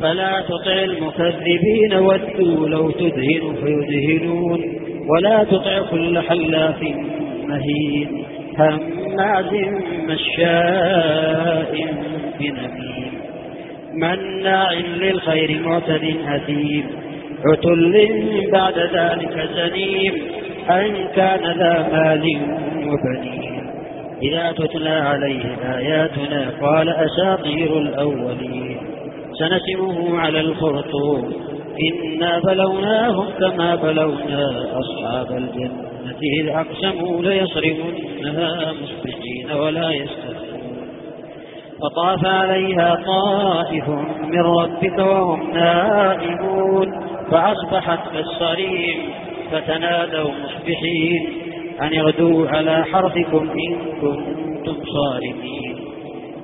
فلا تطع المكذبين ودوا لو تدهن فيدهنون ولا تطع كل حلاف مهين هماز مشاء بنميم مناع للخير معتد أثيم عتل بعد ذلك زنيم أن كان ذا مال وبنين إذا تتلى عليه آياتنا قال أساطير الأولين سنسمه على الخرطوم. إنا بلوناهم كما بلونا أصحاب الجنة. إذ أقسموا ليصرمنها مصبحين ولا يستثنون. فطاف عليها طائف من ربك وهم نائمون. فأصبحت كالصريم فتنادوا مصبحين. أن اغدوا على حرثكم إن كنتم صارمين.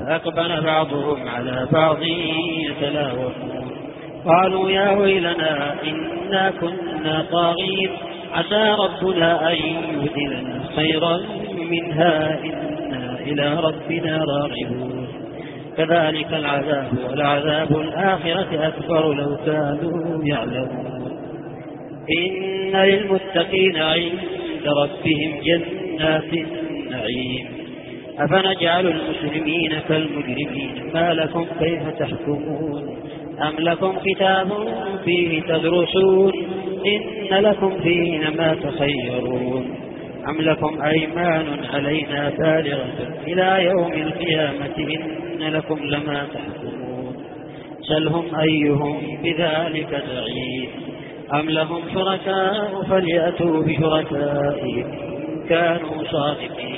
فأقبل بعضهم على بعض يتلاومون قالوا يا ويلنا إنا كنا طاغين. عسى ربنا أن يهدلنا خيرا منها. إنا إلى ربنا راغبون. كذلك العذاب والعذاب الآخرة أكبر لو كانوا يعلمون. إن للمتقين عند ربهم جنات النعيم. أفنجعل المسلمين كالمجرمين ما لكم كيف تحكمون؟ أم لكم كتاب فيه تدرسون؟ إن لكم فيه ما تخيرون. أم لكم أيمان علينا بالغة إلى يوم القيامة؟ إن لكم لما تحكمون. سلهم أيهم بذلك زعيم أم لهم شركاء فليأتوا بشركائهم كانوا صادقين.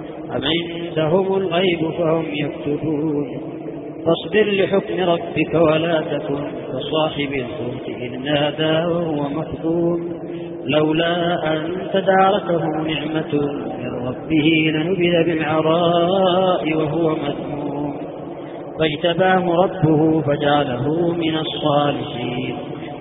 عندهم الغيب فهم يكتبون. فاصبر لحكم ربك ولا تكن كصاحب الحوت إذ نادى وهو مكظوم لولا أن تداركه نعمة من ربه لنبذ بالعراء وهو مذموم. فاجتباه ربه فجعله من الصالحين.